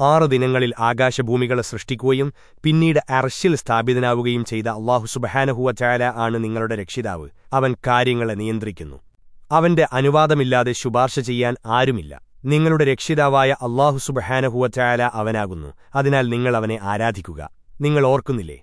ആറു ദിനങ്ങളിൽ ആകാശഭൂമികളെ സൃഷ്ടിക്കുകയും പിന്നീട് അർശിൽ സ്ഥാപിതനാവുകയും ചെയ്ത അള്ളാഹു സുബഹാനഹുവ ചായാല ആണ് നിങ്ങളുടെ രക്ഷിതാവ്. അവൻ കാര്യങ്ങളെ നിയന്ത്രിക്കുന്നു. അവന്റെ അനുവാദമില്ലാതെ ശുപാർശ ചെയ്യാൻ ആരുമില്ല. നിങ്ങളുടെ രക്ഷിതാവായ അള്ളാഹു സുബഹാനഹുവ ചായാല അവനാകുന്നു. അതിനാൽ നിങ്ങൾ അവനെ ആരാധിക്കുക. നിങ്ങൾ ഓർക്കുന്നില്ലേ?